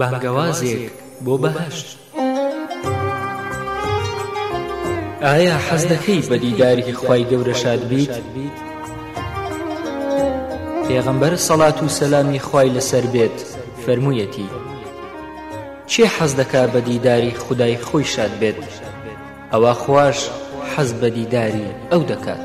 بانگەوازێک بۆ بەهەشت ئایا حەز دەکەیت بە دیداری خوای گەورە شاد بیت؟ پێغەمبەر سەڵات و سەلامی خوای لەسەر بێت فەرموویەتی چێ حەز دەکا بە دیداری خدای خۆی شاد بێت ئەوە خوش حەز بە دیداری ئەو دەکات.